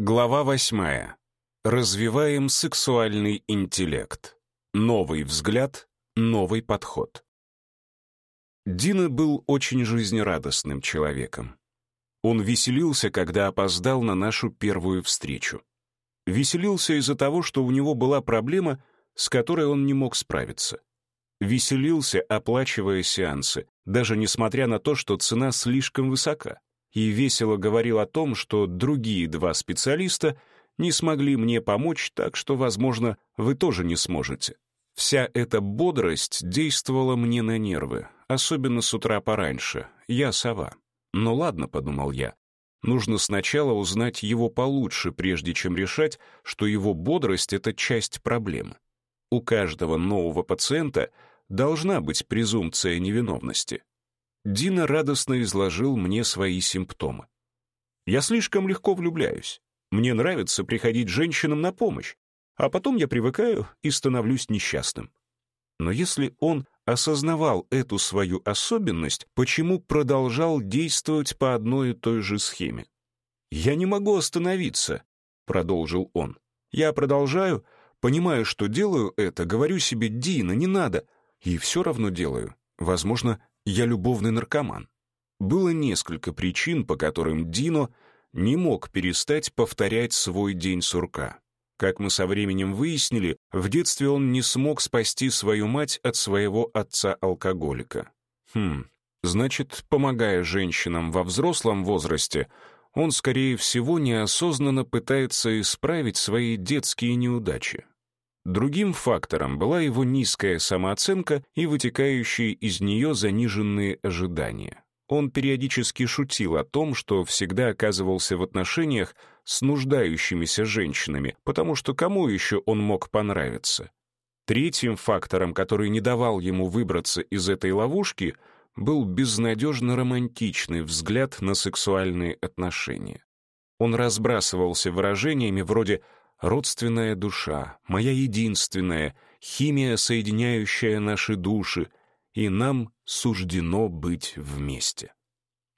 Глава восьмая. Развиваем сексуальный интеллект. Новый взгляд, новый подход. Дина был очень жизнерадостным человеком. Он веселился, когда опоздал на нашу первую встречу. Веселился из-за того, что у него была проблема, с которой он не мог справиться. Веселился, оплачивая сеансы, даже несмотря на то, что цена слишком высока и весело говорил о том, что другие два специалиста не смогли мне помочь, так что, возможно, вы тоже не сможете. Вся эта бодрость действовала мне на нервы, особенно с утра пораньше. Я сова. Но ладно», — подумал я, — «нужно сначала узнать его получше, прежде чем решать, что его бодрость — это часть проблемы. У каждого нового пациента должна быть презумпция невиновности. Дина радостно изложил мне свои симптомы. «Я слишком легко влюбляюсь. Мне нравится приходить женщинам на помощь, а потом я привыкаю и становлюсь несчастным». Но если он осознавал эту свою особенность, почему продолжал действовать по одной и той же схеме? «Я не могу остановиться», — продолжил он. «Я продолжаю, понимаю, что делаю это, говорю себе, Дина, не надо, и все равно делаю. Возможно, я любовный наркоман. Было несколько причин, по которым Дино не мог перестать повторять свой день сурка. Как мы со временем выяснили, в детстве он не смог спасти свою мать от своего отца-алкоголика. Хм, значит, помогая женщинам во взрослом возрасте, он, скорее всего, неосознанно пытается исправить свои детские неудачи. Другим фактором была его низкая самооценка и вытекающие из нее заниженные ожидания. Он периодически шутил о том, что всегда оказывался в отношениях с нуждающимися женщинами, потому что кому еще он мог понравиться? Третьим фактором, который не давал ему выбраться из этой ловушки, был безнадежно романтичный взгляд на сексуальные отношения. Он разбрасывался выражениями вроде родственная душа, моя единственная, химия, соединяющая наши души, и нам суждено быть вместе.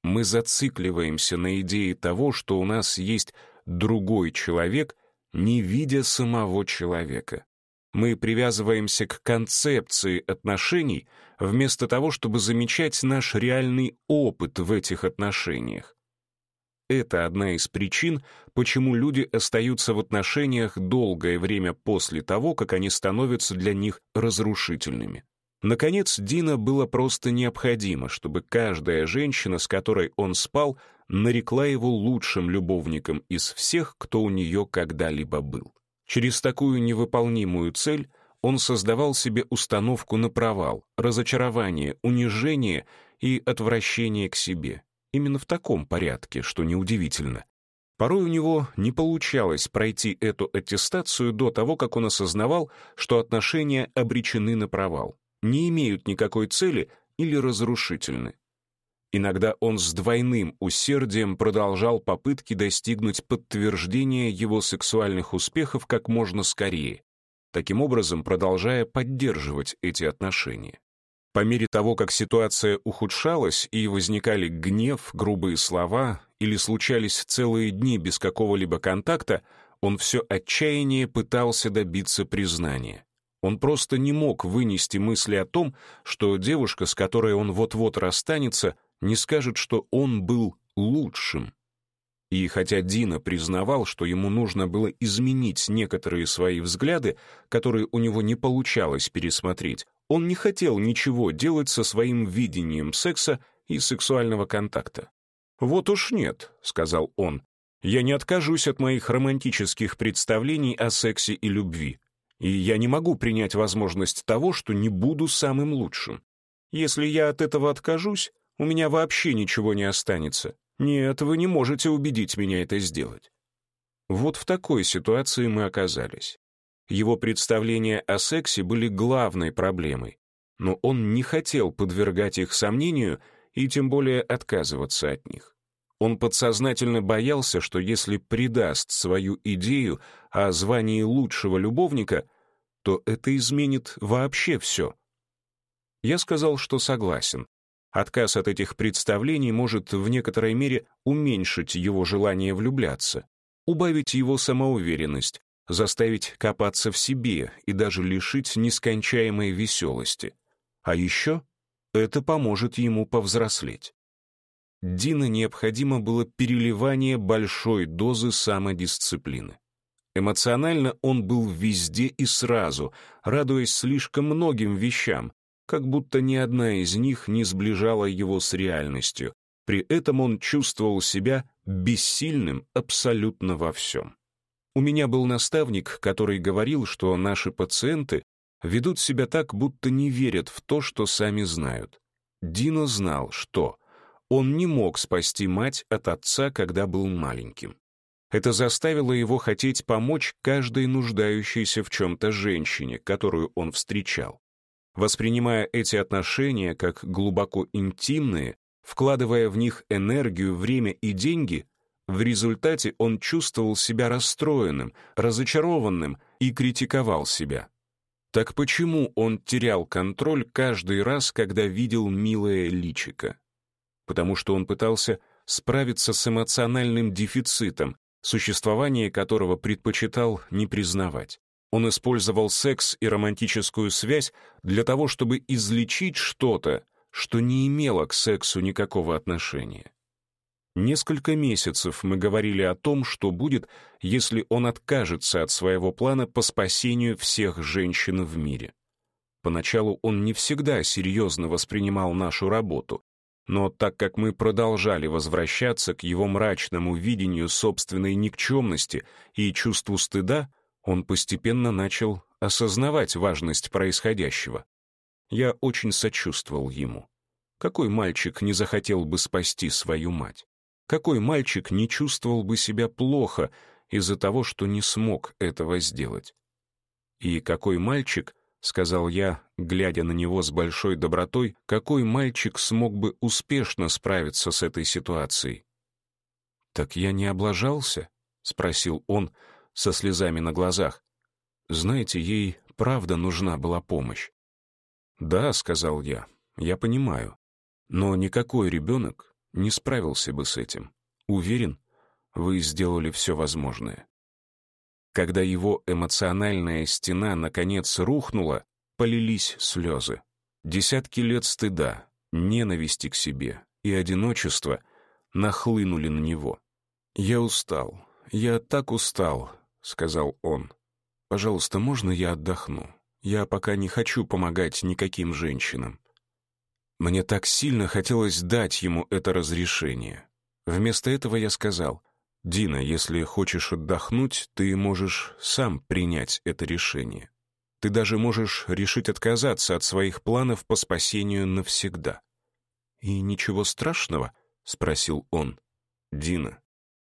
Мы зацикливаемся на идее того, что у нас есть другой человек, не видя самого человека. Мы привязываемся к концепции отношений вместо того, чтобы замечать наш реальный опыт в этих отношениях. Это одна из причин, почему люди остаются в отношениях долгое время после того, как они становятся для них разрушительными. Наконец, Дина было просто необходимо, чтобы каждая женщина, с которой он спал, нарекла его лучшим любовником из всех, кто у нее когда-либо был. Через такую невыполнимую цель он создавал себе установку на провал, разочарование, унижение и отвращение к себе — именно в таком порядке, что неудивительно. Порой у него не получалось пройти эту аттестацию до того, как он осознавал, что отношения обречены на провал, не имеют никакой цели или разрушительны. Иногда он с двойным усердием продолжал попытки достигнуть подтверждения его сексуальных успехов как можно скорее, таким образом продолжая поддерживать эти отношения. По мере того, как ситуация ухудшалась и возникали гнев, грубые слова или случались целые дни без какого-либо контакта, он все отчаяние пытался добиться признания. Он просто не мог вынести мысли о том, что девушка, с которой он вот-вот расстанется, не скажет, что он был лучшим. И хотя Дина признавал, что ему нужно было изменить некоторые свои взгляды, которые у него не получалось пересмотреть, он не хотел ничего делать со своим видением секса и сексуального контакта. «Вот уж нет», — сказал он, — «я не откажусь от моих романтических представлений о сексе и любви, и я не могу принять возможность того, что не буду самым лучшим. Если я от этого откажусь, у меня вообще ничего не останется. Нет, вы не можете убедить меня это сделать». Вот в такой ситуации мы оказались. Его представления о сексе были главной проблемой, но он не хотел подвергать их сомнению и тем более отказываться от них. Он подсознательно боялся, что если предаст свою идею о звании лучшего любовника, то это изменит вообще все. Я сказал, что согласен. Отказ от этих представлений может в некоторой мере уменьшить его желание влюбляться, убавить его самоуверенность, заставить копаться в себе и даже лишить нескончаемой веселости. А еще это поможет ему повзрослеть. Дина необходимо было переливание большой дозы самодисциплины. Эмоционально он был везде и сразу, радуясь слишком многим вещам, как будто ни одна из них не сближала его с реальностью. При этом он чувствовал себя бессильным абсолютно во всем. У меня был наставник, который говорил, что наши пациенты ведут себя так, будто не верят в то, что сами знают. Дино знал, что он не мог спасти мать от отца, когда был маленьким. Это заставило его хотеть помочь каждой нуждающейся в чем-то женщине, которую он встречал. Воспринимая эти отношения как глубоко интимные, вкладывая в них энергию, время и деньги, в результате он чувствовал себя расстроенным, разочарованным и критиковал себя. Так почему он терял контроль каждый раз, когда видел милое личико? Потому что он пытался справиться с эмоциональным дефицитом, существование которого предпочитал не признавать. Он использовал секс и романтическую связь для того, чтобы излечить что-то, что не имело к сексу никакого отношения. Несколько месяцев мы говорили о том, что будет, если он откажется от своего плана по спасению всех женщин в мире. Поначалу он не всегда серьезно воспринимал нашу работу, но так как мы продолжали возвращаться к его мрачному видению собственной никчемности и чувству стыда, он постепенно начал осознавать важность происходящего. Я очень сочувствовал ему. Какой мальчик не захотел бы спасти свою мать? Какой мальчик не чувствовал бы себя плохо из-за того, что не смог этого сделать? «И какой мальчик, — сказал я, глядя на него с большой добротой, — какой мальчик смог бы успешно справиться с этой ситуацией?» «Так я не облажался?» — спросил он со слезами на глазах. «Знаете, ей правда нужна была помощь». «Да», — сказал я, — «я понимаю. Но никакой ребенок не справился бы с этим. Уверен, вы сделали все возможное. Когда его эмоциональная стена наконец рухнула, полились слезы. Десятки лет стыда, ненависти к себе и одиночества нахлынули на него. «Я устал, я так устал», — сказал он. «Пожалуйста, можно я отдохну? Я пока не хочу помогать никаким женщинам. Мне так сильно хотелось дать ему это разрешение. Вместо этого я сказал, «Дина, если хочешь отдохнуть, ты можешь сам принять это решение. Ты даже можешь решить отказаться от своих планов по спасению навсегда». «И ничего страшного?» — спросил он. «Дина,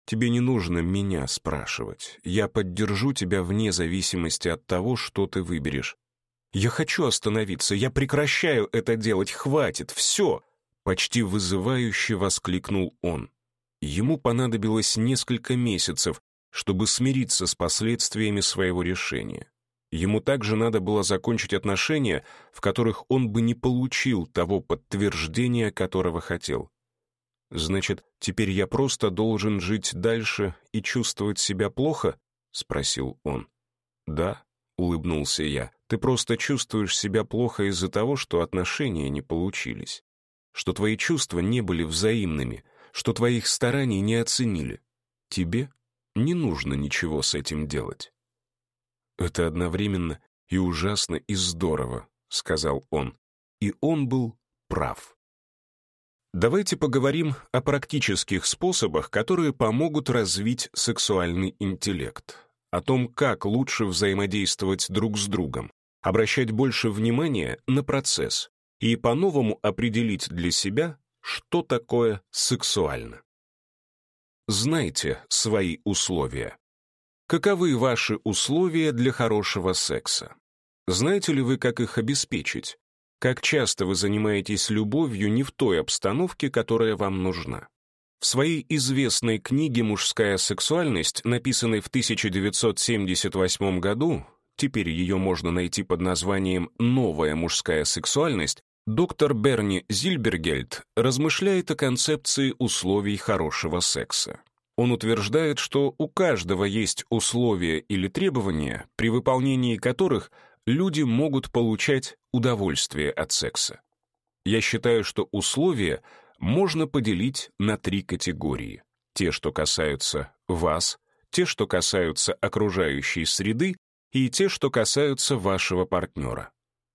тебе не нужно меня спрашивать. Я поддержу тебя вне зависимости от того, что ты выберешь. Я хочу остановиться, я прекращаю это делать, хватит, все!» Почти вызывающе воскликнул он. Ему понадобилось несколько месяцев, чтобы смириться с последствиями своего решения. Ему также надо было закончить отношения, в которых он бы не получил того подтверждения, которого хотел. «Значит, теперь я просто должен жить дальше и чувствовать себя плохо?» — спросил он. «Да», улыбнулся я. «Ты просто чувствуешь себя плохо из-за того, что отношения не получились. Что твои чувства не были взаимными, что твоих стараний не оценили. Тебе не нужно ничего с этим делать». «Это одновременно и ужасно, и здорово», — сказал он. И он был прав. Давайте поговорим о практических способах, которые помогут развить сексуальный интеллект о том, как лучше взаимодействовать друг с другом, обращать больше внимания на процесс и по-новому определить для себя, что такое сексуально. Знайте свои условия. Каковы ваши условия для хорошего секса? Знаете ли вы, как их обеспечить? Как часто вы занимаетесь любовью не в той обстановке, которая вам нужна? В своей известной книге «Мужская сексуальность», написанной в 1978 году, теперь ее можно найти под названием «Новая мужская сексуальность», доктор Берни Зильбергельд размышляет о концепции условий хорошего секса. Он утверждает, что у каждого есть условия или требования, при выполнении которых люди могут получать удовольствие от секса. Я считаю, что условия — можно поделить на три категории. Те, что касаются вас, те, что касаются окружающей среды, и те, что касаются вашего партнера.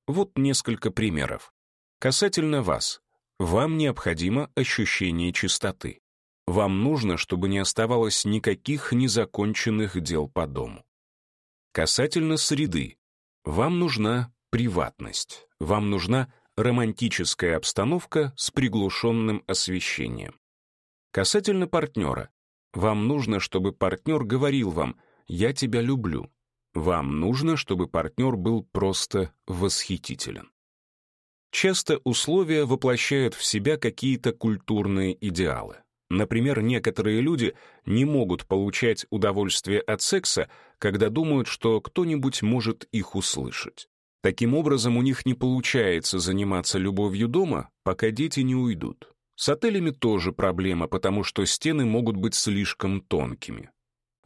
Вот несколько примеров. Касательно вас. Вам необходимо ощущение чистоты. Вам нужно, чтобы не оставалось никаких незаконченных дел по дому. Касательно среды. Вам нужна приватность. Вам нужна романтическая обстановка с приглушенным освещением. Касательно партнера. Вам нужно, чтобы партнер говорил вам «я тебя люблю». Вам нужно, чтобы партнер был просто восхитителен. Часто условия воплощают в себя какие-то культурные идеалы. Например, некоторые люди не могут получать удовольствие от секса, когда думают, что кто-нибудь может их услышать. Таким образом, у них не получается заниматься любовью дома, пока дети не уйдут. С отелями тоже проблема, потому что стены могут быть слишком тонкими.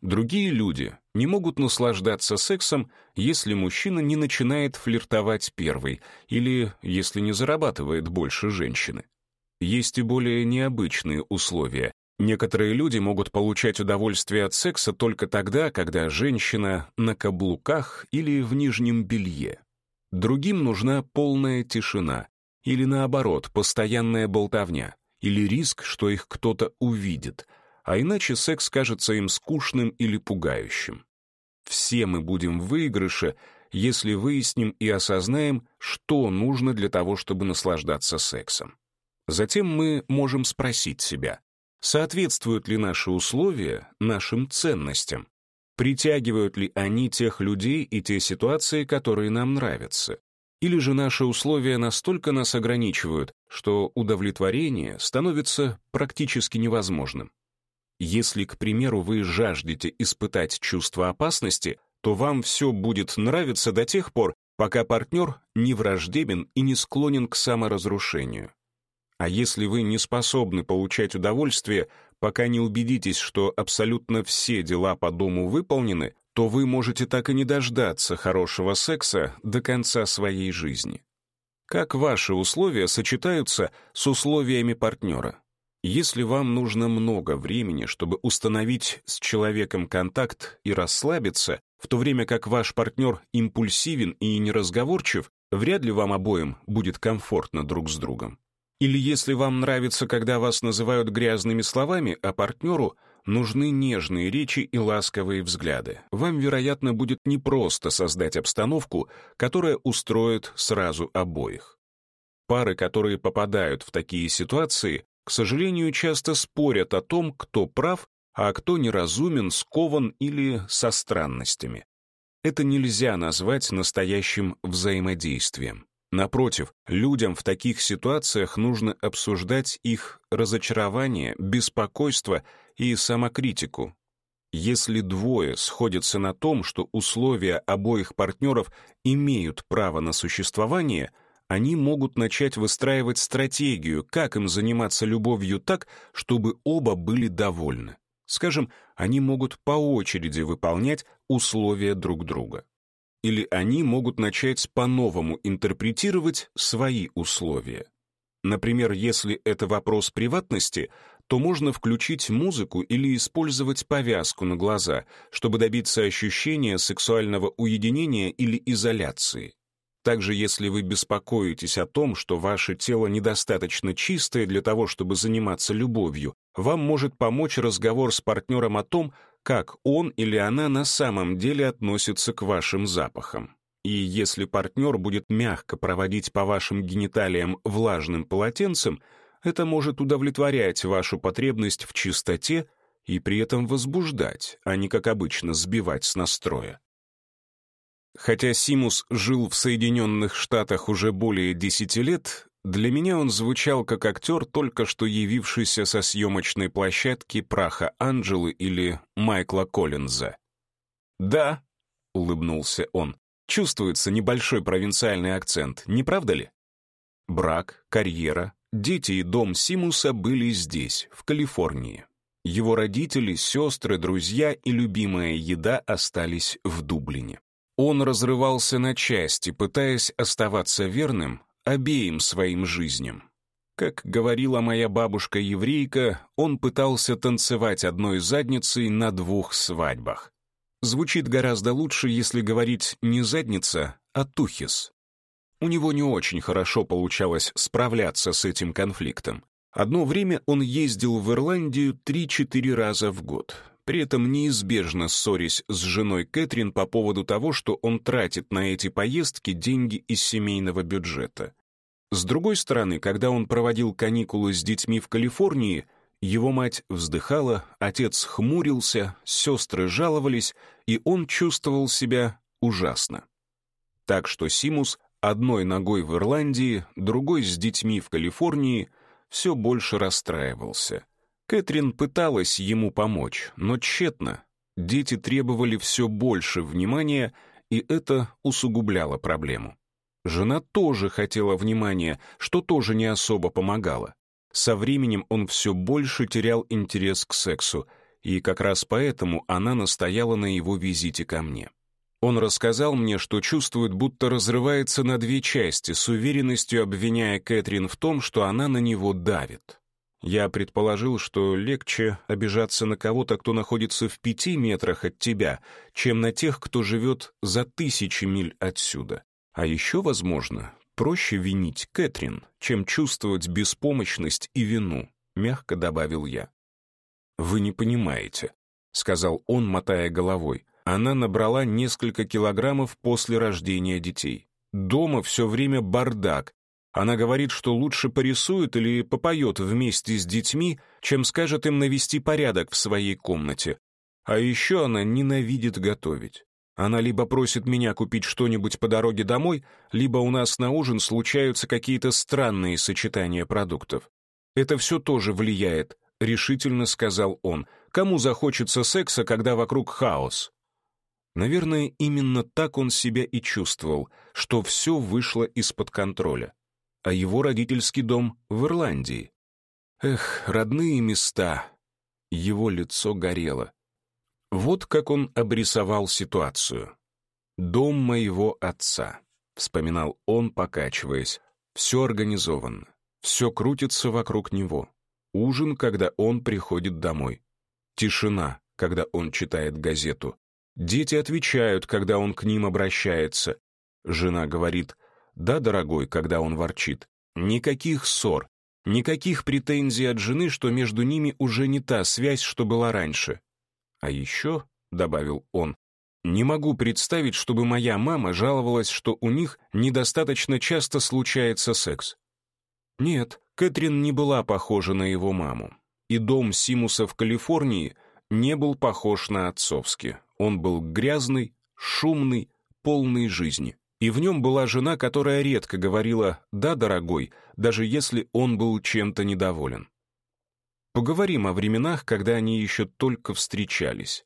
Другие люди не могут наслаждаться сексом, если мужчина не начинает флиртовать первый или если не зарабатывает больше женщины. Есть и более необычные условия. Некоторые люди могут получать удовольствие от секса только тогда, когда женщина на каблуках или в нижнем белье. Другим нужна полная тишина или, наоборот, постоянная болтовня или риск, что их кто-то увидит, а иначе секс кажется им скучным или пугающим. Все мы будем в выигрыше, если выясним и осознаем, что нужно для того, чтобы наслаждаться сексом. Затем мы можем спросить себя, соответствуют ли наши условия нашим ценностям, притягивают ли они тех людей и те ситуации, которые нам нравятся. Или же наши условия настолько нас ограничивают, что удовлетворение становится практически невозможным. Если, к примеру, вы жаждете испытать чувство опасности, то вам все будет нравиться до тех пор, пока партнер не враждебен и не склонен к саморазрушению. А если вы не способны получать удовольствие, пока не убедитесь, что абсолютно все дела по дому выполнены, то вы можете так и не дождаться хорошего секса до конца своей жизни. Как ваши условия сочетаются с условиями партнера? Если вам нужно много времени, чтобы установить с человеком контакт и расслабиться, в то время как ваш партнер импульсивен и неразговорчив, вряд ли вам обоим будет комфортно друг с другом. Или если вам нравится, когда вас называют грязными словами, а партнеру нужны нежные речи и ласковые взгляды, вам, вероятно, будет непросто создать обстановку, которая устроит сразу обоих. Пары, которые попадают в такие ситуации, к сожалению, часто спорят о том, кто прав, а кто неразумен, скован или со странностями. Это нельзя назвать настоящим взаимодействием. Напротив, людям в таких ситуациях нужно обсуждать их разочарование, беспокойство и самокритику. Если двое сходятся на том, что условия обоих партнеров имеют право на существование, они могут начать выстраивать стратегию, как им заниматься любовью так, чтобы оба были довольны. Скажем, они могут по очереди выполнять условия друг друга или они могут начать по-новому интерпретировать свои условия. Например, если это вопрос приватности, то можно включить музыку или использовать повязку на глаза, чтобы добиться ощущения сексуального уединения или изоляции. Также если вы беспокоитесь о том, что ваше тело недостаточно чистое для того, чтобы заниматься любовью, вам может помочь разговор с партнером о том, как он или она на самом деле относится к вашим запахам. И если партнер будет мягко проводить по вашим гениталиям влажным полотенцем, это может удовлетворять вашу потребность в чистоте и при этом возбуждать, а не, как обычно, сбивать с настроя. Хотя Симус жил в Соединенных Штатах уже более 10 лет, для меня он звучал как актер, только что явившийся со съемочной площадки «Праха Анджелы» или «Майкла Коллинза». «Да», — улыбнулся он, — «чувствуется небольшой провинциальный акцент, не правда ли?» Брак, карьера, дети и дом Симуса были здесь, в Калифорнии. Его родители, сестры, друзья и любимая еда остались в Дублине. Он разрывался на части, пытаясь оставаться верным, обеим своим жизням. Как говорила моя бабушка-еврейка, он пытался танцевать одной задницей на двух свадьбах. Звучит гораздо лучше, если говорить не задница, а тухис. У него не очень хорошо получалось справляться с этим конфликтом. Одно время он ездил в Ирландию 3-4 раза в год, при этом неизбежно ссорясь с женой Кэтрин по поводу того, что он тратит на эти поездки деньги из семейного бюджета. С другой стороны, когда он проводил каникулы с детьми в Калифорнии, его мать вздыхала, отец хмурился, сестры жаловались, и он чувствовал себя ужасно. Так что Симус одной ногой в Ирландии, другой с детьми в Калифорнии, все больше расстраивался. Кэтрин пыталась ему помочь, но тщетно. Дети требовали все больше внимания, и это усугубляло проблему. Жена тоже хотела внимания, что тоже не особо помогало. Со временем он все больше терял интерес к сексу, и как раз поэтому она настояла на его визите ко мне. Он рассказал мне, что чувствует, будто разрывается на две части, с уверенностью обвиняя Кэтрин в том, что она на него давит. Я предположил, что легче обижаться на кого-то, кто находится в пяти метрах от тебя, чем на тех, кто живет за тысячи миль отсюда. А еще, возможно, проще винить Кэтрин, чем чувствовать беспомощность и вину, мягко добавил я. «Вы не понимаете», — сказал он, мотая головой. «Она набрала несколько килограммов после рождения детей. Дома все время бардак. Она говорит, что лучше порисует или попоет вместе с детьми, чем скажет им навести порядок в своей комнате. А еще она ненавидит готовить. Она либо просит меня купить что-нибудь по дороге домой, либо у нас на ужин случаются какие-то странные сочетания продуктов. Это все тоже влияет, решительно сказал он. Кому захочется секса, когда вокруг хаос? Наверное, именно так он себя и чувствовал, что все вышло из-под контроля. А его родительский дом в Ирландии. Эх, родные места. Его лицо горело. Вот как он обрисовал ситуацию. «Дом моего отца», — вспоминал он, покачиваясь. «Все организовано. Все крутится вокруг него. Ужин, когда он приходит домой. Тишина, когда он читает газету. Дети отвечают, когда он к ним обращается. Жена говорит «да, дорогой», когда он ворчит. Никаких ссор, никаких претензий от жены, что между ними уже не та связь, что была раньше. А еще, — добавил он, — не могу представить, чтобы моя мама жаловалась, что у них недостаточно часто случается секс. Нет, Кэтрин не была похожа на его маму. И дом Симуса в Калифорнии не был похож на отцовский. Он был грязный, шумный, полный жизни. И в нем была жена, которая редко говорила «да, дорогой», даже если он был чем-то недоволен. Поговорим о временах, когда они еще только встречались.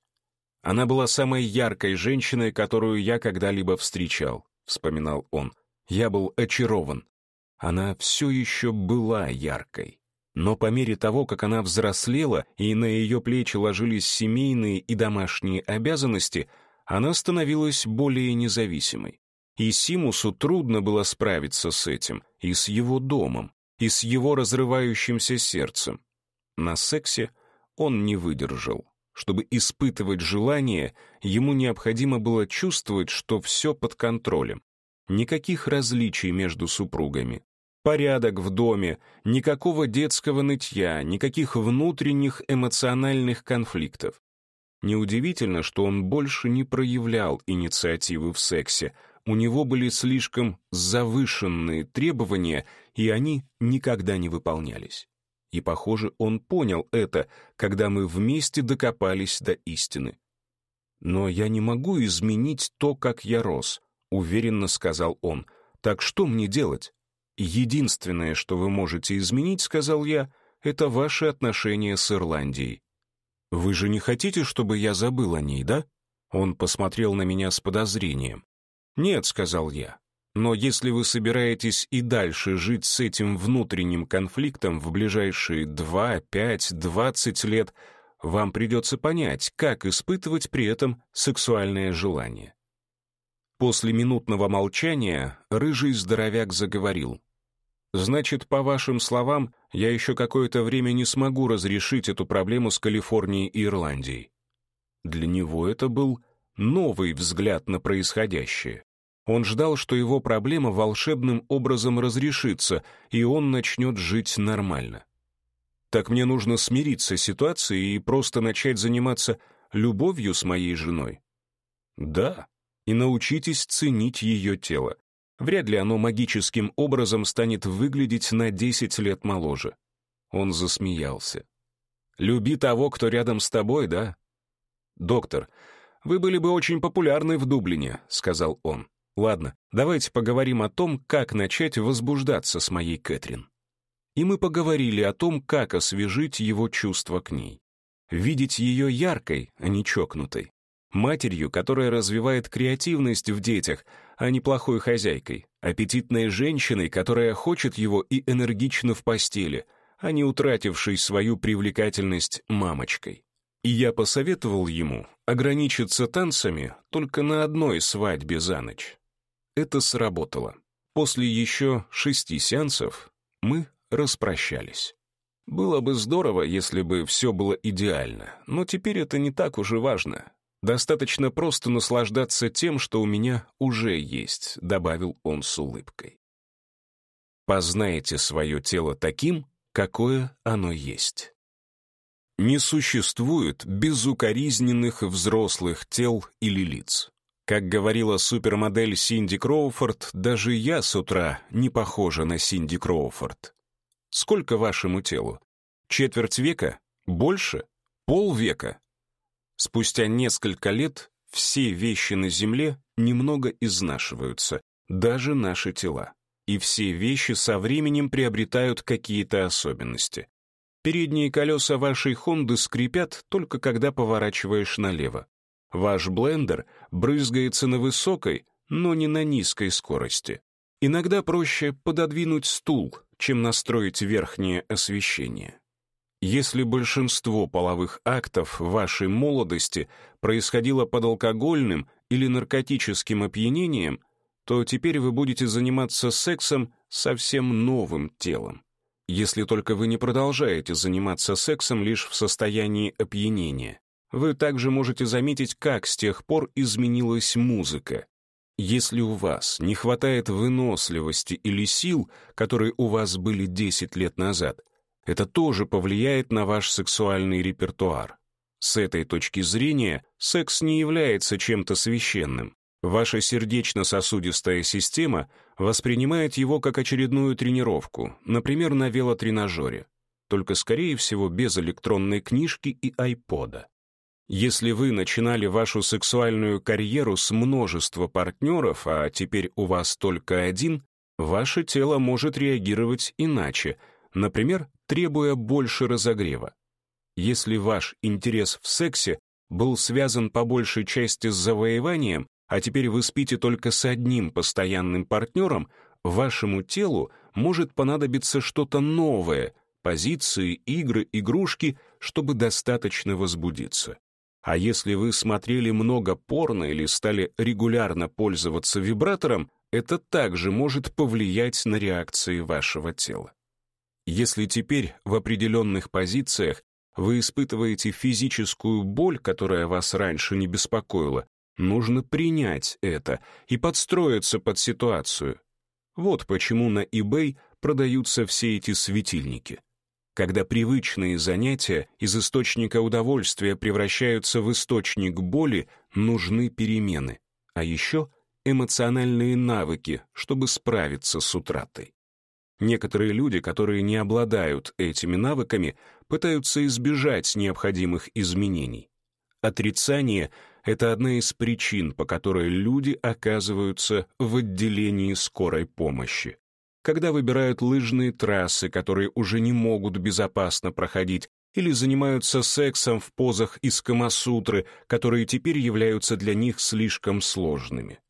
Она была самой яркой женщиной, которую я когда-либо встречал, вспоминал он. Я был очарован. Она все еще была яркой. Но по мере того, как она взрослела и на ее плечи ложились семейные и домашние обязанности, она становилась более независимой. И Симусу трудно было справиться с этим, и с его домом, и с его разрывающимся сердцем, на сексе он не выдержал. Чтобы испытывать желание, ему необходимо было чувствовать, что все под контролем. Никаких различий между супругами. Порядок в доме, никакого детского нытья, никаких внутренних эмоциональных конфликтов. Неудивительно, что он больше не проявлял инициативы в сексе, у него были слишком завышенные требования, и они никогда не выполнялись. И, похоже, он понял это, когда мы вместе докопались до истины. «Но я не могу изменить то, как я рос», — уверенно сказал он. «Так что мне делать?» «Единственное, что вы можете изменить, — сказал я, — это ваши отношения с Ирландией». «Вы же не хотите, чтобы я забыл о ней, да?» Он посмотрел на меня с подозрением. «Нет», — сказал я, но если вы собираетесь и дальше жить с этим внутренним конфликтом в ближайшие 2, 5, 20 лет, вам придется понять, как испытывать при этом сексуальное желание. После минутного молчания рыжий здоровяк заговорил. «Значит, по вашим словам, я еще какое-то время не смогу разрешить эту проблему с Калифорнией и Ирландией». Для него это был новый взгляд на происходящее. Он ждал, что его проблема волшебным образом разрешится, и он начнет жить нормально. Так мне нужно смириться с ситуацией и просто начать заниматься любовью с моей женой? Да, и научитесь ценить ее тело. Вряд ли оно магическим образом станет выглядеть на 10 лет моложе. Он засмеялся. «Люби того, кто рядом с тобой, да?» «Доктор, вы были бы очень популярны в Дублине», — сказал он. Ладно, давайте поговорим о том, как начать возбуждаться с моей Кэтрин. И мы поговорили о том, как освежить его чувства к ней. Видеть ее яркой, а не чокнутой. Матерью, которая развивает креативность в детях, а не плохой хозяйкой. Аппетитной женщиной, которая хочет его и энергично в постели, а не утратившей свою привлекательность мамочкой. И я посоветовал ему ограничиться танцами только на одной свадьбе за ночь. Это сработало. После еще шести сеансов мы распрощались. Было бы здорово, если бы все было идеально, но теперь это не так уже важно. Достаточно просто наслаждаться тем, что у меня уже есть, добавил он с улыбкой. Познаете свое тело таким, какое оно есть. Не существует безукоризненных взрослых тел или лиц. Как говорила супермодель Синди Кроуфорд, даже я с утра не похожа на Синди Кроуфорд. Сколько вашему телу? Четверть века? Больше? Полвека? Спустя несколько лет все вещи на Земле немного изнашиваются, даже наши тела. И все вещи со временем приобретают какие-то особенности. Передние колеса вашей Хонды скрипят только когда поворачиваешь налево. Ваш блендер брызгается на высокой, но не на низкой скорости. Иногда проще пододвинуть стул, чем настроить верхнее освещение. Если большинство половых актов вашей молодости происходило под алкогольным или наркотическим опьянением, то теперь вы будете заниматься сексом совсем новым телом. Если только вы не продолжаете заниматься сексом лишь в состоянии опьянения вы также можете заметить, как с тех пор изменилась музыка. Если у вас не хватает выносливости или сил, которые у вас были 10 лет назад, это тоже повлияет на ваш сексуальный репертуар. С этой точки зрения секс не является чем-то священным. Ваша сердечно-сосудистая система воспринимает его как очередную тренировку, например, на велотренажере, только, скорее всего, без электронной книжки и айпода. Если вы начинали вашу сексуальную карьеру с множества партнеров, а теперь у вас только один, ваше тело может реагировать иначе, например, требуя больше разогрева. Если ваш интерес в сексе был связан по большей части с завоеванием, а теперь вы спите только с одним постоянным партнером, вашему телу может понадобиться что-то новое — позиции, игры, игрушки, чтобы достаточно возбудиться. А если вы смотрели много порно или стали регулярно пользоваться вибратором, это также может повлиять на реакции вашего тела. Если теперь в определенных позициях вы испытываете физическую боль, которая вас раньше не беспокоила, нужно принять это и подстроиться под ситуацию. Вот почему на eBay продаются все эти светильники — когда привычные занятия из источника удовольствия превращаются в источник боли, нужны перемены, а еще эмоциональные навыки, чтобы справиться с утратой. Некоторые люди, которые не обладают этими навыками, пытаются избежать необходимых изменений. Отрицание — это одна из причин, по которой люди оказываются в отделении скорой помощи когда выбирают лыжные трассы, которые уже не могут безопасно проходить, или занимаются сексом в позах из Камасутры, которые теперь являются для них слишком сложными.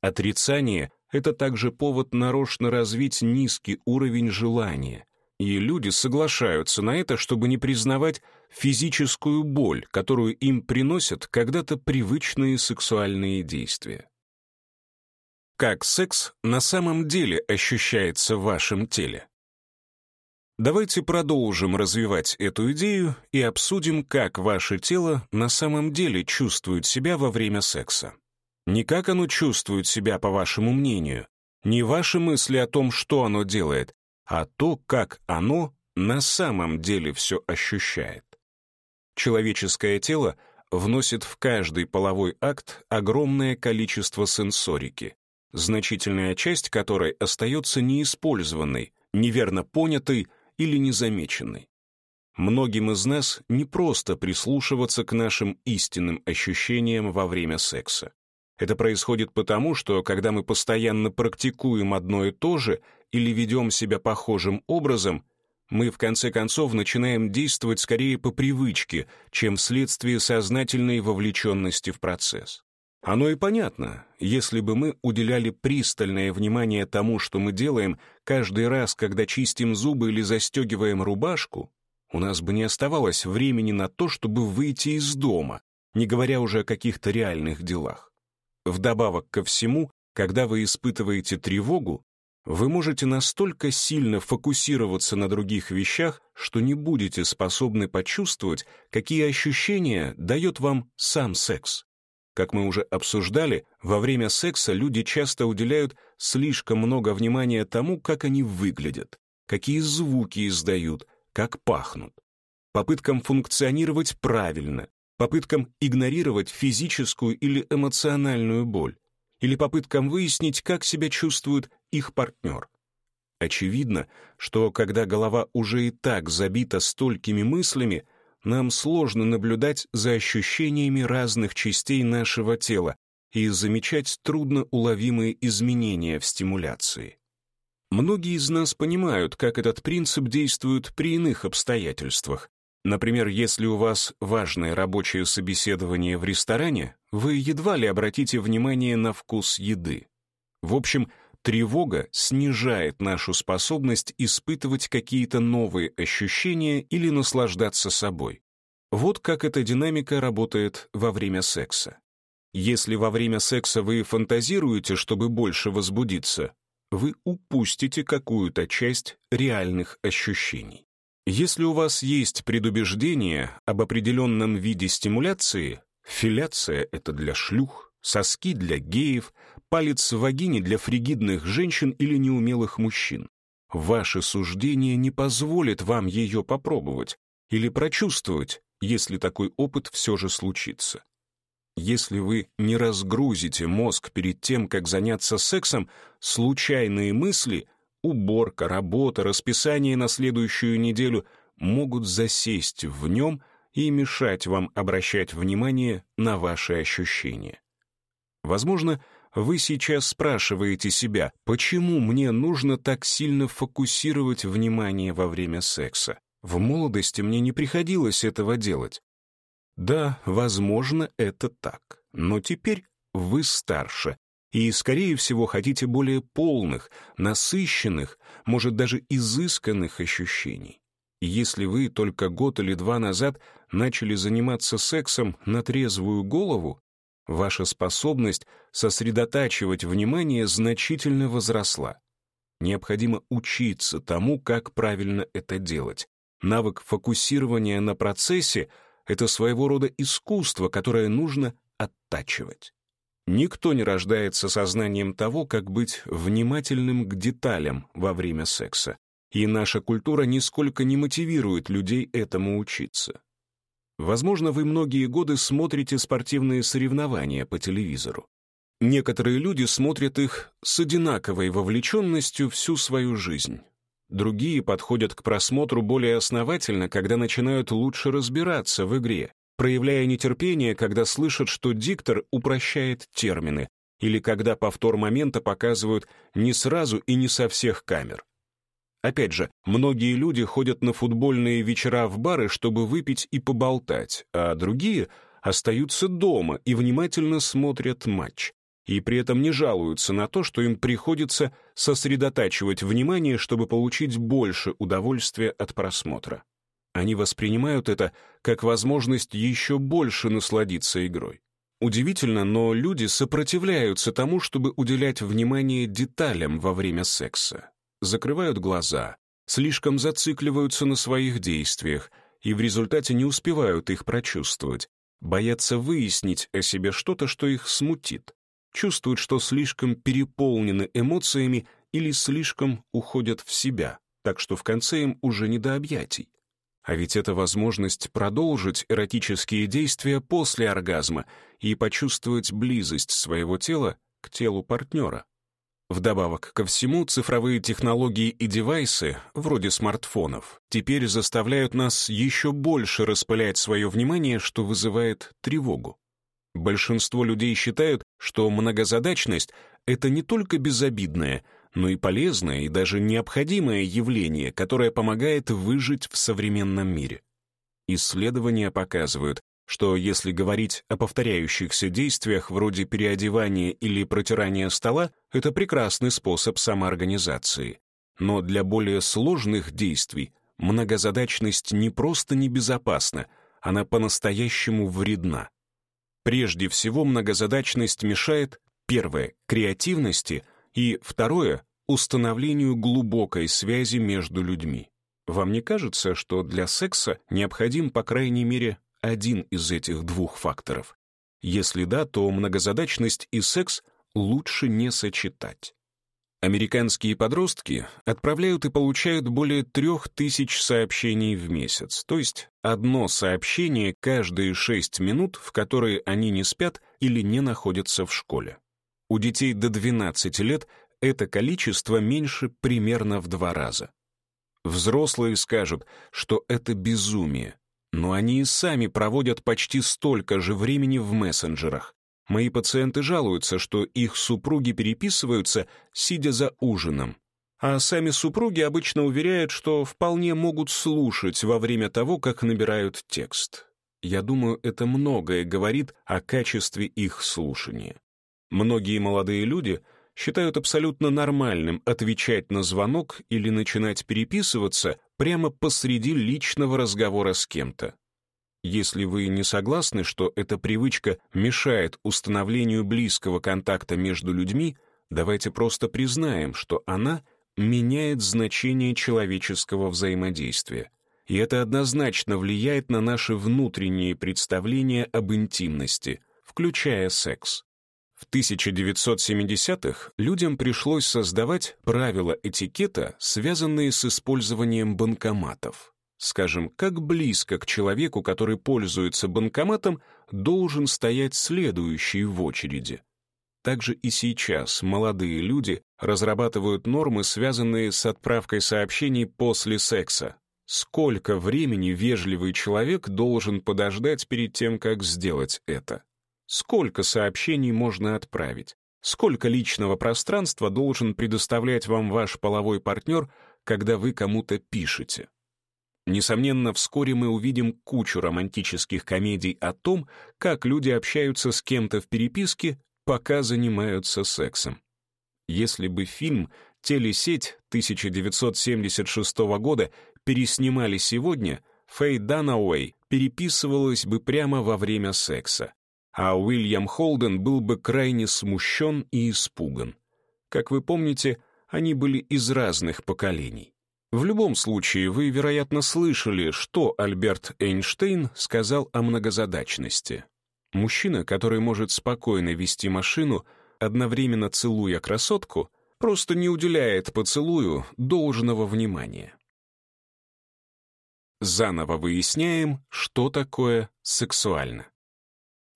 Отрицание — это также повод нарочно развить низкий уровень желания, и люди соглашаются на это, чтобы не признавать физическую боль, которую им приносят когда-то привычные сексуальные действия. Как секс на самом деле ощущается в вашем теле? Давайте продолжим развивать эту идею и обсудим, как ваше тело на самом деле чувствует себя во время секса. Не как оно чувствует себя, по вашему мнению, не ваши мысли о том, что оно делает, а то, как оно на самом деле все ощущает. Человеческое тело вносит в каждый половой акт огромное количество сенсорики, значительная часть которой остается неиспользованной, неверно понятой или незамеченной. Многим из нас не просто прислушиваться к нашим истинным ощущениям во время секса. Это происходит потому, что когда мы постоянно практикуем одно и то же или ведем себя похожим образом, мы в конце концов начинаем действовать скорее по привычке, чем вследствие сознательной вовлеченности в процесс. Оно и понятно. Если бы мы уделяли пристальное внимание тому, что мы делаем каждый раз, когда чистим зубы или застегиваем рубашку, у нас бы не оставалось времени на то, чтобы выйти из дома, не говоря уже о каких-то реальных делах. Вдобавок ко всему, когда вы испытываете тревогу, вы можете настолько сильно фокусироваться на других вещах, что не будете способны почувствовать, какие ощущения дает вам сам секс. Как мы уже обсуждали, во время секса люди часто уделяют слишком много внимания тому, как они выглядят, какие звуки издают, как пахнут. Попыткам функционировать правильно, попыткам игнорировать физическую или эмоциональную боль, или попыткам выяснить, как себя чувствует их партнер. Очевидно, что когда голова уже и так забита столькими мыслями, нам сложно наблюдать за ощущениями разных частей нашего тела и замечать трудно уловимые изменения в стимуляции. Многие из нас понимают, как этот принцип действует при иных обстоятельствах. Например, если у вас важное рабочее собеседование в ресторане, вы едва ли обратите внимание на вкус еды. В общем, Тревога снижает нашу способность испытывать какие-то новые ощущения или наслаждаться собой. Вот как эта динамика работает во время секса. Если во время секса вы фантазируете, чтобы больше возбудиться, вы упустите какую-то часть реальных ощущений. Если у вас есть предубеждение об определенном виде стимуляции, филяция — это для шлюх, соски для геев, палец вагине для фригидных женщин или неумелых мужчин. Ваше суждение не позволит вам ее попробовать или прочувствовать, если такой опыт все же случится. Если вы не разгрузите мозг перед тем, как заняться сексом, случайные мысли, уборка, работа, расписание на следующую неделю могут засесть в нем и мешать вам обращать внимание на ваши ощущения. Возможно, вы сейчас спрашиваете себя, почему мне нужно так сильно фокусировать внимание во время секса? В молодости мне не приходилось этого делать. Да, возможно, это так. Но теперь вы старше и, скорее всего, хотите более полных, насыщенных, может, даже изысканных ощущений. Если вы только год или два назад начали заниматься сексом на трезвую голову, Ваша способность сосредотачивать внимание значительно возросла. Необходимо учиться тому, как правильно это делать. Навык фокусирования на процессе — это своего рода искусство, которое нужно оттачивать. Никто не рождается сознанием того, как быть внимательным к деталям во время секса. И наша культура нисколько не мотивирует людей этому учиться. Возможно, вы многие годы смотрите спортивные соревнования по телевизору. Некоторые люди смотрят их с одинаковой вовлеченностью всю свою жизнь. Другие подходят к просмотру более основательно, когда начинают лучше разбираться в игре, проявляя нетерпение, когда слышат, что диктор упрощает термины, или когда повтор момента показывают не сразу и не со всех камер. Опять же, многие люди ходят на футбольные вечера в бары, чтобы выпить и поболтать, а другие остаются дома и внимательно смотрят матч. И при этом не жалуются на то, что им приходится сосредотачивать внимание, чтобы получить больше удовольствия от просмотра. Они воспринимают это как возможность еще больше насладиться игрой. Удивительно, но люди сопротивляются тому, чтобы уделять внимание деталям во время секса закрывают глаза, слишком зацикливаются на своих действиях и в результате не успевают их прочувствовать, боятся выяснить о себе что-то, что их смутит, чувствуют, что слишком переполнены эмоциями или слишком уходят в себя, так что в конце им уже не до объятий. А ведь это возможность продолжить эротические действия после оргазма и почувствовать близость своего тела к телу партнера. Вдобавок ко всему, цифровые технологии и девайсы, вроде смартфонов, теперь заставляют нас еще больше распылять свое внимание, что вызывает тревогу. Большинство людей считают, что многозадачность — это не только безобидное, но и полезное и даже необходимое явление, которое помогает выжить в современном мире. Исследования показывают, что если говорить о повторяющихся действиях вроде переодевания или протирания стола, это прекрасный способ самоорганизации. Но для более сложных действий многозадачность не просто небезопасна, она по-настоящему вредна. Прежде всего многозадачность мешает, первое, креативности и, второе, установлению глубокой связи между людьми. Вам не кажется, что для секса необходим, по крайней мере, один из этих двух факторов? Если да, то многозадачность и секс лучше не сочетать. Американские подростки отправляют и получают более трех тысяч сообщений в месяц, то есть одно сообщение каждые шесть минут, в которые они не спят или не находятся в школе. У детей до 12 лет это количество меньше примерно в два раза. Взрослые скажут, что это безумие, но они и сами проводят почти столько же времени в мессенджерах. Мои пациенты жалуются, что их супруги переписываются, сидя за ужином. А сами супруги обычно уверяют, что вполне могут слушать во время того, как набирают текст. Я думаю, это многое говорит о качестве их слушания. Многие молодые люди считают абсолютно нормальным отвечать на звонок или начинать переписываться прямо посреди личного разговора с кем-то. Если вы не согласны, что эта привычка мешает установлению близкого контакта между людьми, давайте просто признаем, что она меняет значение человеческого взаимодействия. И это однозначно влияет на наши внутренние представления об интимности, включая секс. В 1970-х людям пришлось создавать правила этикета, связанные с использованием банкоматов. Скажем, как близко к человеку, который пользуется банкоматом, должен стоять следующий в очереди. Также и сейчас молодые люди разрабатывают нормы, связанные с отправкой сообщений после секса. Сколько времени вежливый человек должен подождать перед тем, как сделать это? сколько сообщений можно отправить, сколько личного пространства должен предоставлять вам ваш половой партнер, когда вы кому-то пишете. Несомненно, вскоре мы увидим кучу романтических комедий о том, как люди общаются с кем-то в переписке, пока занимаются сексом. Если бы фильм «Телесеть» 1976 года переснимали сегодня, Фэй Данауэй переписывалась бы прямо во время секса а Уильям Холден был бы крайне смущен и испуган. Как вы помните, они были из разных поколений. В любом случае, вы, вероятно, слышали, что Альберт Эйнштейн сказал о многозадачности. Мужчина, который может спокойно вести машину, одновременно целуя красотку, просто не уделяет поцелую должного внимания. Заново выясняем, что такое сексуально.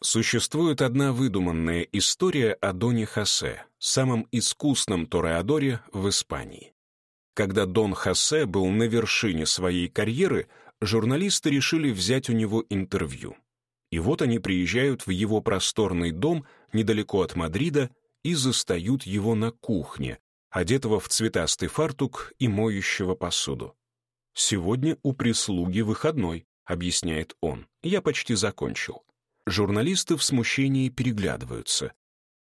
Существует одна выдуманная история о Доне Хосе, самом искусном тореадоре в Испании. Когда Дон Хосе был на вершине своей карьеры, журналисты решили взять у него интервью. И вот они приезжают в его просторный дом недалеко от Мадрида и застают его на кухне, одетого в цветастый фартук и моющего посуду. «Сегодня у прислуги выходной», — объясняет он. «Я почти закончил». Журналисты в смущении переглядываются.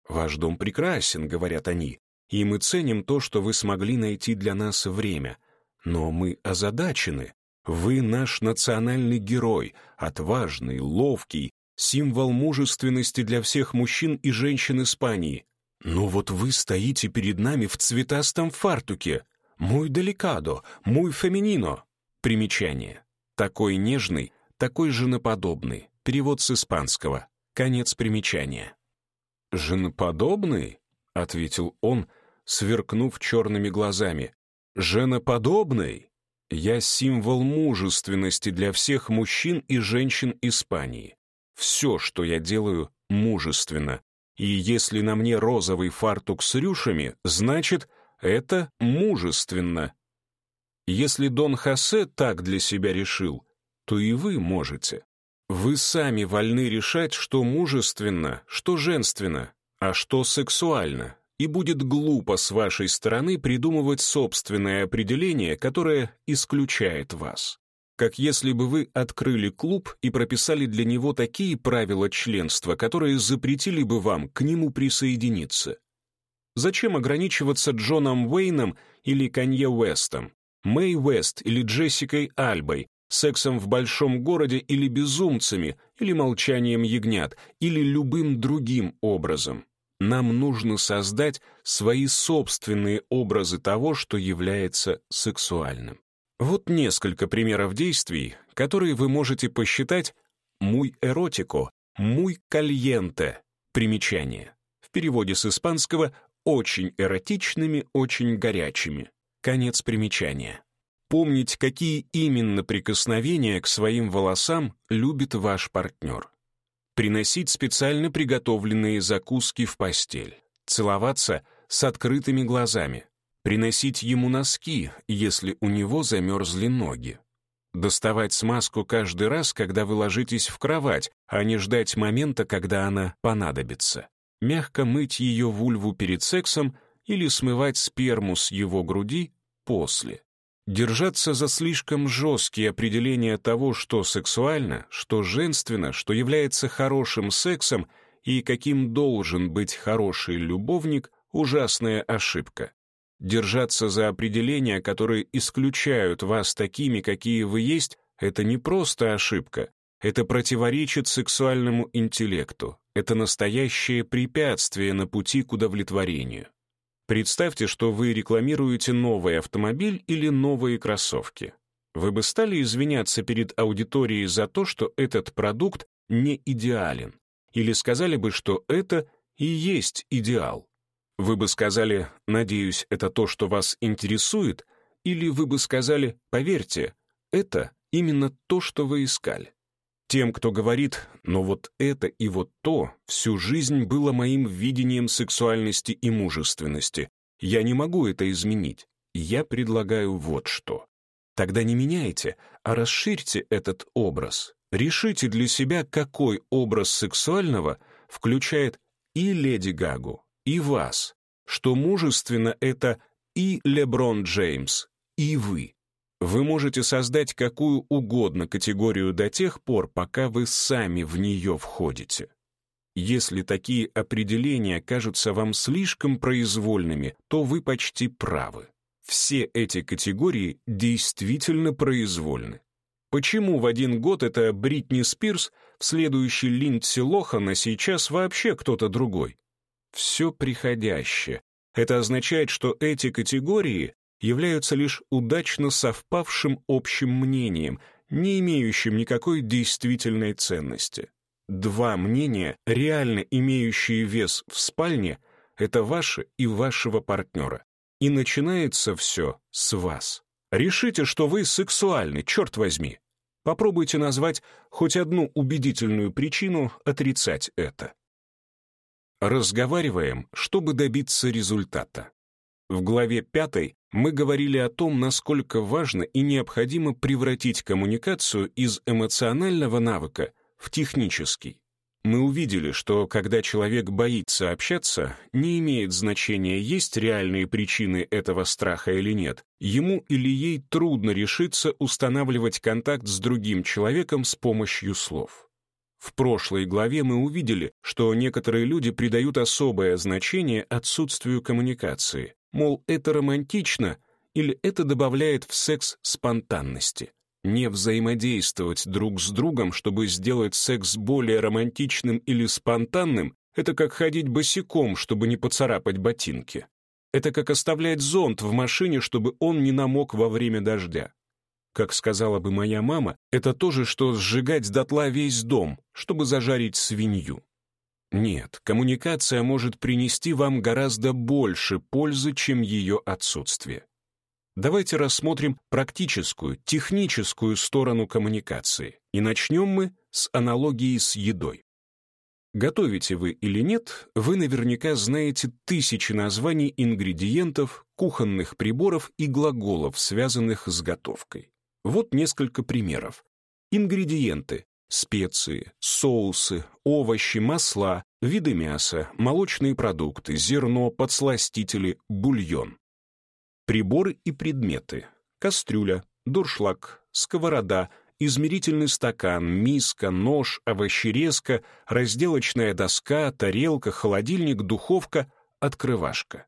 «Ваш дом прекрасен», — говорят они, «и мы ценим то, что вы смогли найти для нас время. Но мы озадачены. Вы наш национальный герой, отважный, ловкий, символ мужественности для всех мужчин и женщин Испании. Но вот вы стоите перед нами в цветастом фартуке. Мой деликадо, мой феминино». Примечание. Такой нежный, такой женоподобный. Перевод с испанского. Конец примечания. «Женоподобный?» — ответил он, сверкнув черными глазами. «Женоподобный? Я символ мужественности для всех мужчин и женщин Испании. Все, что я делаю, мужественно. И если на мне розовый фартук с рюшами, значит, это мужественно. Если Дон Хосе так для себя решил, то и вы можете. Вы сами вольны решать, что мужественно, что женственно, а что сексуально, и будет глупо с вашей стороны придумывать собственное определение, которое исключает вас. Как если бы вы открыли клуб и прописали для него такие правила членства, которые запретили бы вам к нему присоединиться. Зачем ограничиваться Джоном Уэйном или Канье Уэстом, Мэй Уэст или Джессикой Альбой, сексом в большом городе или безумцами, или молчанием ягнят, или любым другим образом. Нам нужно создать свои собственные образы того, что является сексуальным. Вот несколько примеров действий, которые вы можете посчитать «муй эротико», «муй кальенте» примечание. В переводе с испанского «очень эротичными, очень горячими». Конец примечания вспомнить, какие именно прикосновения к своим волосам любит ваш партнер. Приносить специально приготовленные закуски в постель. Целоваться с открытыми глазами. Приносить ему носки, если у него замерзли ноги. Доставать смазку каждый раз, когда вы ложитесь в кровать, а не ждать момента, когда она понадобится. Мягко мыть ее вульву перед сексом или смывать сперму с его груди после. Держаться за слишком жесткие определения того, что сексуально, что женственно, что является хорошим сексом и каким должен быть хороший любовник — ужасная ошибка. Держаться за определения, которые исключают вас такими, какие вы есть, это не просто ошибка, это противоречит сексуальному интеллекту, это настоящее препятствие на пути к удовлетворению. Представьте, что вы рекламируете новый автомобиль или новые кроссовки. Вы бы стали извиняться перед аудиторией за то, что этот продукт не идеален? Или сказали бы, что это и есть идеал? Вы бы сказали «надеюсь, это то, что вас интересует», или вы бы сказали «поверьте, это именно то, что вы искали» тем, кто говорит «но вот это и вот то» всю жизнь было моим видением сексуальности и мужественности. Я не могу это изменить. Я предлагаю вот что. Тогда не меняйте, а расширьте этот образ. Решите для себя, какой образ сексуального включает и Леди Гагу, и вас, что мужественно это и Леброн Джеймс, и вы. Вы можете создать какую угодно категорию до тех пор, пока вы сами в нее входите. Если такие определения кажутся вам слишком произвольными, то вы почти правы. Все эти категории действительно произвольны. Почему в один год это Бритни Спирс, в следующий Линдси Лохан, а сейчас вообще кто-то другой? Все приходящее. Это означает, что эти категории являются лишь удачно совпавшим общим мнением, не имеющим никакой действительной ценности. Два мнения, реально имеющие вес в спальне, это ваше и вашего партнера. И начинается все с вас. Решите, что вы сексуальны, черт возьми. Попробуйте назвать хоть одну убедительную причину отрицать это. Разговариваем, чтобы добиться результата. В главе 5 мы говорили о том, насколько важно и необходимо превратить коммуникацию из эмоционального навыка в технический. Мы увидели, что когда человек боится общаться, не имеет значения, есть реальные причины этого страха или нет. Ему или ей трудно решиться устанавливать контакт с другим человеком с помощью слов. В прошлой главе мы увидели, что некоторые люди придают особое значение отсутствию коммуникации, мол, это романтично или это добавляет в секс спонтанности. Не взаимодействовать друг с другом, чтобы сделать секс более романтичным или спонтанным, это как ходить босиком, чтобы не поцарапать ботинки. Это как оставлять зонт в машине, чтобы он не намок во время дождя. Как сказала бы моя мама, это то же, что сжигать дотла весь дом, чтобы зажарить свинью. Нет, коммуникация может принести вам гораздо больше пользы, чем ее отсутствие. Давайте рассмотрим практическую, техническую сторону коммуникации. И начнем мы с аналогии с едой. Готовите вы или нет, вы наверняка знаете тысячи названий ингредиентов, кухонных приборов и глаголов, связанных с готовкой. Вот несколько примеров. Ингредиенты специи, соусы, овощи, масла, виды мяса, молочные продукты, зерно, подсластители, бульон. Приборы и предметы. Кастрюля, дуршлаг, сковорода, измерительный стакан, миска, нож, овощерезка, разделочная доска, тарелка, холодильник, духовка, открывашка.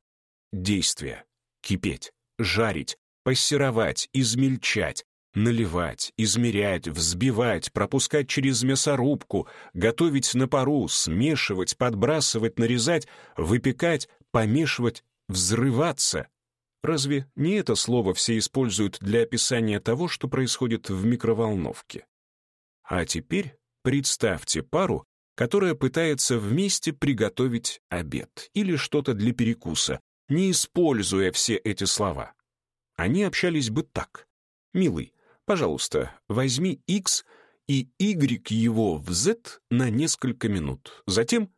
Действия: Кипеть, жарить, пассеровать, измельчать, Наливать, измерять, взбивать, пропускать через мясорубку, готовить на пару, смешивать, подбрасывать, нарезать, выпекать, помешивать, взрываться. Разве не это слово все используют для описания того, что происходит в микроволновке? А теперь представьте пару, которая пытается вместе приготовить обед или что-то для перекуса, не используя все эти слова. Они общались бы так. «Милый, Пожалуйста, возьми x и y его в z на несколько минут. Затем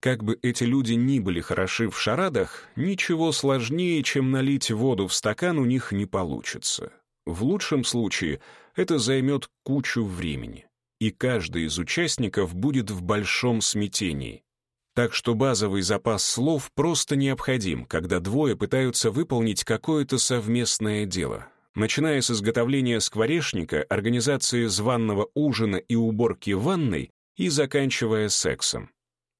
как бы эти люди ни были хороши в шарадах, ничего сложнее, чем налить воду в стакан, у них не получится. В лучшем случае это займет кучу времени, и каждый из участников будет в большом смятении. Так что базовый запас слов просто необходим, когда двое пытаются выполнить какое-то совместное дело. Начиная с изготовления скворечника, организации званного ужина и уборки ванной и заканчивая сексом.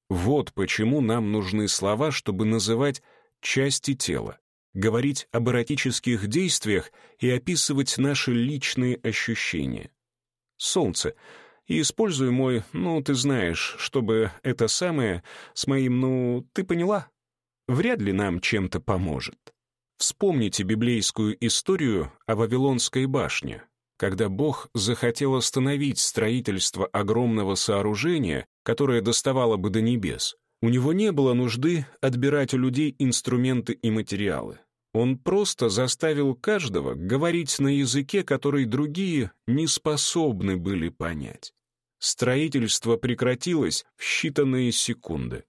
Вот почему нам нужны слова, чтобы называть части тела, говорить об эротических действиях и описывать наши личные ощущения. Солнце. И используй мой, ну, ты знаешь, чтобы это самое с моим, ну, ты поняла? Вряд ли нам чем-то поможет. Вспомните библейскую историю о Вавилонской башне, когда Бог захотел остановить строительство огромного сооружения, которое доставало бы до небес. У него не было нужды отбирать у людей инструменты и материалы. Он просто заставил каждого говорить на языке, который другие не способны были понять. Строительство прекратилось в считанные секунды.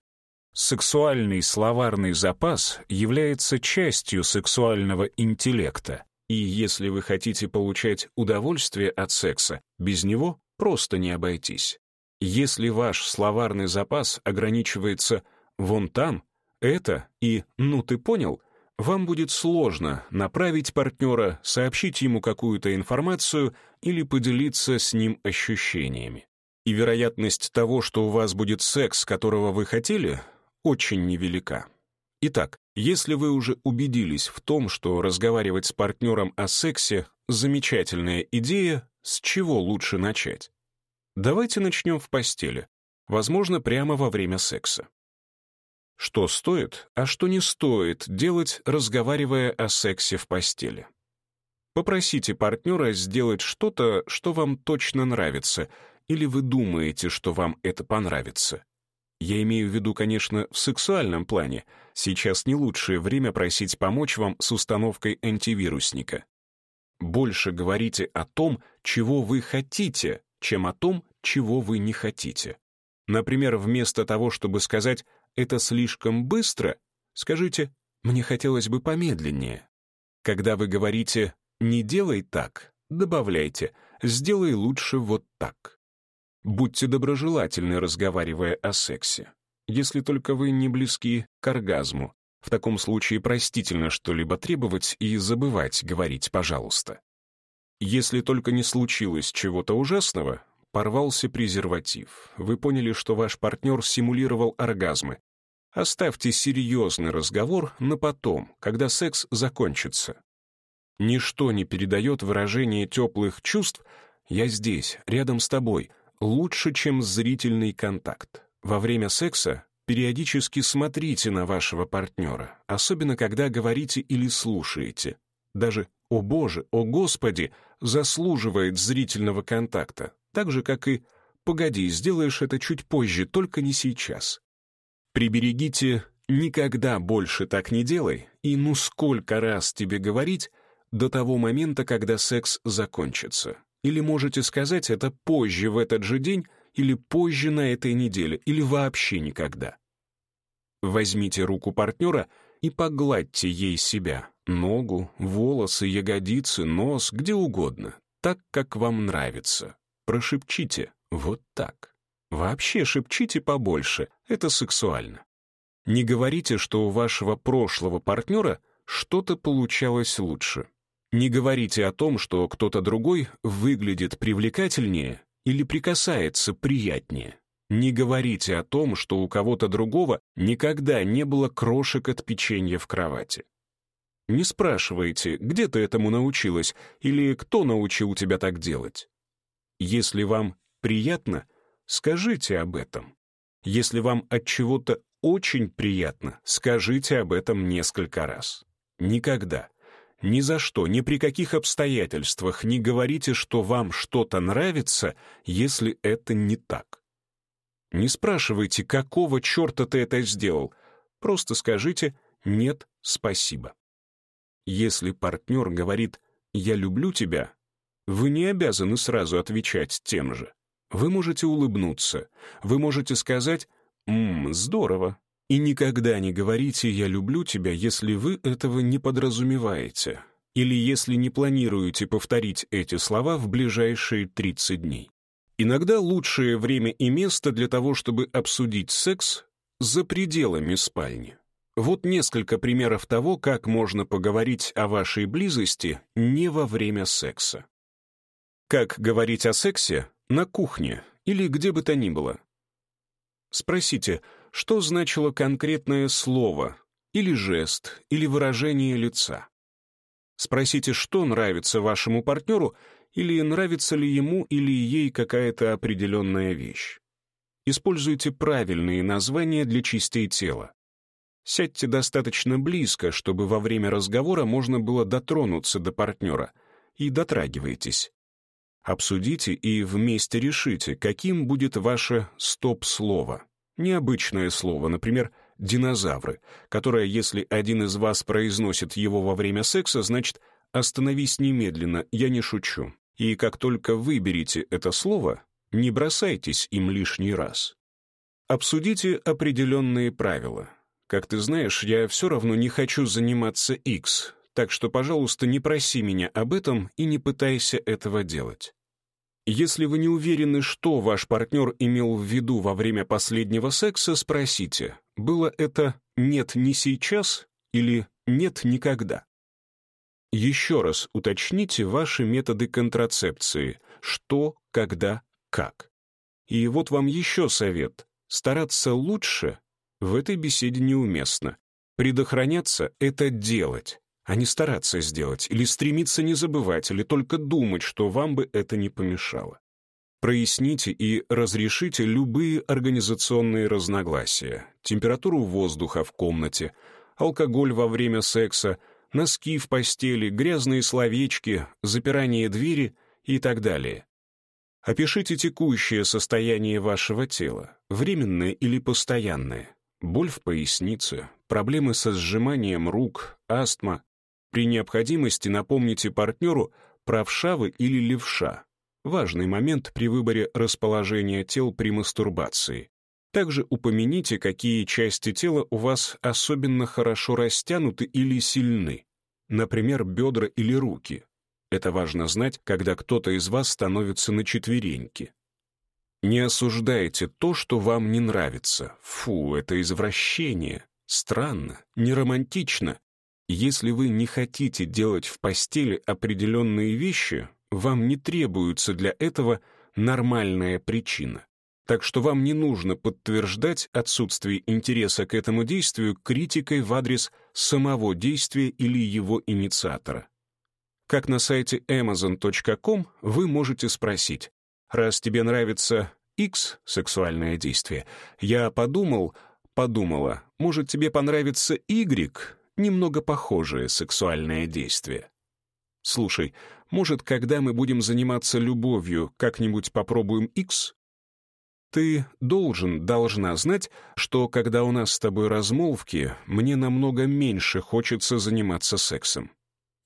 Сексуальный словарный запас является частью сексуального интеллекта, и если вы хотите получать удовольствие от секса, без него просто не обойтись. Если ваш словарный запас ограничивается «вон там», «это» и «ну ты понял», вам будет сложно направить партнера, сообщить ему какую-то информацию или поделиться с ним ощущениями. И вероятность того, что у вас будет секс, которого вы хотели, очень невелика. Итак, если вы уже убедились в том, что разговаривать с партнером о сексе — замечательная идея, с чего лучше начать? Давайте начнем в постели, возможно, прямо во время секса. Что стоит, а что не стоит делать, разговаривая о сексе в постели? Попросите партнера сделать что-то, что вам точно нравится, или вы думаете, что вам это понравится. Я имею в виду, конечно, в сексуальном плане. Сейчас не лучшее время просить помочь вам с установкой антивирусника. Больше говорите о том, чего вы хотите, чем о том, чего вы не хотите. Например, вместо того, чтобы сказать «это слишком быстро», скажите «мне хотелось бы помедленнее». Когда вы говорите «не делай так», добавляйте «сделай лучше вот так». Будьте доброжелательны, разговаривая о сексе. Если только вы не близки к оргазму, в таком случае простительно что-либо требовать и забывать говорить «пожалуйста». Если только не случилось чего-то ужасного, порвался презерватив. Вы поняли, что ваш партнер симулировал оргазмы. Оставьте серьезный разговор на потом, когда секс закончится. Ничто не передает выражение теплых чувств «я здесь, рядом с тобой», лучше, чем зрительный контакт. Во время секса периодически смотрите на вашего партнера, особенно когда говорите или слушаете. Даже «О Боже, о Господи» заслуживает зрительного контакта, так же, как и «Погоди, сделаешь это чуть позже, только не сейчас». Приберегите «Никогда больше так не делай» и «Ну сколько раз тебе говорить» до того момента, когда секс закончится. Или можете сказать это позже в этот же день, или позже на этой неделе, или вообще никогда. Возьмите руку партнера и погладьте ей себя, ногу, волосы, ягодицы, нос, где угодно, так, как вам нравится. Прошепчите вот так. Вообще шепчите побольше, это сексуально. Не говорите, что у вашего прошлого партнера что-то получалось лучше. Не говорите о том, что кто-то другой выглядит привлекательнее или прикасается приятнее. Не говорите о том, что у кого-то другого никогда не было крошек от печенья в кровати. Не спрашивайте, где ты этому научилась или кто научил тебя так делать. Если вам приятно, скажите об этом. Если вам от чего-то очень приятно, скажите об этом несколько раз. Никогда ни за что, ни при каких обстоятельствах не говорите, что вам что-то нравится, если это не так. Не спрашивайте, какого черта ты это сделал. Просто скажите «нет, спасибо». Если партнер говорит «я люблю тебя», вы не обязаны сразу отвечать тем же. Вы можете улыбнуться, вы можете сказать «ммм, здорово, и никогда не говорите «я люблю тебя», если вы этого не подразумеваете или если не планируете повторить эти слова в ближайшие 30 дней. Иногда лучшее время и место для того, чтобы обсудить секс за пределами спальни. Вот несколько примеров того, как можно поговорить о вашей близости не во время секса. Как говорить о сексе на кухне или где бы то ни было. Спросите, что значило конкретное слово или жест, или выражение лица. Спросите, что нравится вашему партнеру, или нравится ли ему или ей какая-то определенная вещь. Используйте правильные названия для частей тела. Сядьте достаточно близко, чтобы во время разговора можно было дотронуться до партнера, и дотрагивайтесь. Обсудите и вместе решите, каким будет ваше стоп-слово. Необычное слово, например, «динозавры», которое, если один из вас произносит его во время секса, значит «остановись немедленно, я не шучу». И как только выберете это слово, не бросайтесь им лишний раз. Обсудите определенные правила. Как ты знаешь, я все равно не хочу заниматься X, так что, пожалуйста, не проси меня об этом и не пытайся этого делать. Если вы не уверены, что ваш партнер имел в виду во время последнего секса, спросите, было это «нет, не сейчас» или «нет, никогда». Еще раз уточните ваши методы контрацепции, что, когда, как. И вот вам еще совет. Стараться лучше в этой беседе неуместно. Предохраняться — это делать а не стараться сделать, или стремиться не забывать, или только думать, что вам бы это не помешало. Проясните и разрешите любые организационные разногласия, температуру воздуха в комнате, алкоголь во время секса, носки в постели, грязные словечки, запирание двери и так далее. Опишите текущее состояние вашего тела, временное или постоянное. Боль в пояснице, проблемы со сжиманием рук, астма, при необходимости напомните партнеру, правша вы или левша. Важный момент при выборе расположения тел при мастурбации. Также упомяните, какие части тела у вас особенно хорошо растянуты или сильны, например, бедра или руки. Это важно знать, когда кто-то из вас становится на четвереньки. Не осуждайте то, что вам не нравится. Фу, это извращение. Странно, неромантично если вы не хотите делать в постели определенные вещи, вам не требуется для этого нормальная причина. Так что вам не нужно подтверждать отсутствие интереса к этому действию критикой в адрес самого действия или его инициатора. Как на сайте amazon.com вы можете спросить, раз тебе нравится X сексуальное действие, я подумал, подумала, может тебе понравится Y немного похожее сексуальное действие. Слушай, может, когда мы будем заниматься любовью, как-нибудь попробуем X? Ты должен, должна знать, что когда у нас с тобой размолвки, мне намного меньше хочется заниматься сексом.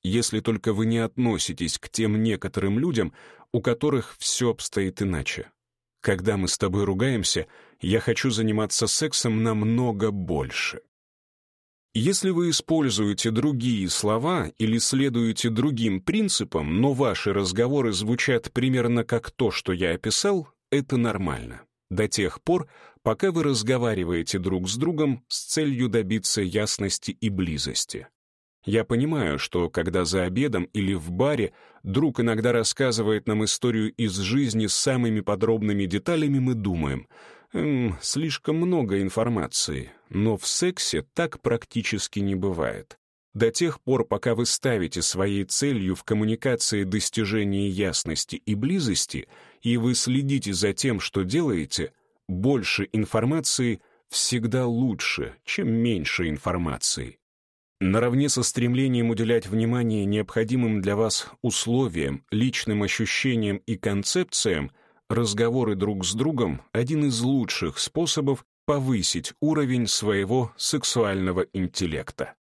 Если только вы не относитесь к тем некоторым людям, у которых все обстоит иначе. Когда мы с тобой ругаемся, я хочу заниматься сексом намного больше. Если вы используете другие слова или следуете другим принципам, но ваши разговоры звучат примерно как то, что я описал, это нормально. До тех пор, пока вы разговариваете друг с другом с целью добиться ясности и близости. Я понимаю, что когда за обедом или в баре друг иногда рассказывает нам историю из жизни с самыми подробными деталями, мы думаем — эм, слишком много информации, но в сексе так практически не бывает. До тех пор, пока вы ставите своей целью в коммуникации достижение ясности и близости, и вы следите за тем, что делаете, больше информации всегда лучше, чем меньше информации. Наравне со стремлением уделять внимание необходимым для вас условиям, личным ощущениям и концепциям, разговоры друг с другом — один из лучших способов повысить уровень своего сексуального интеллекта.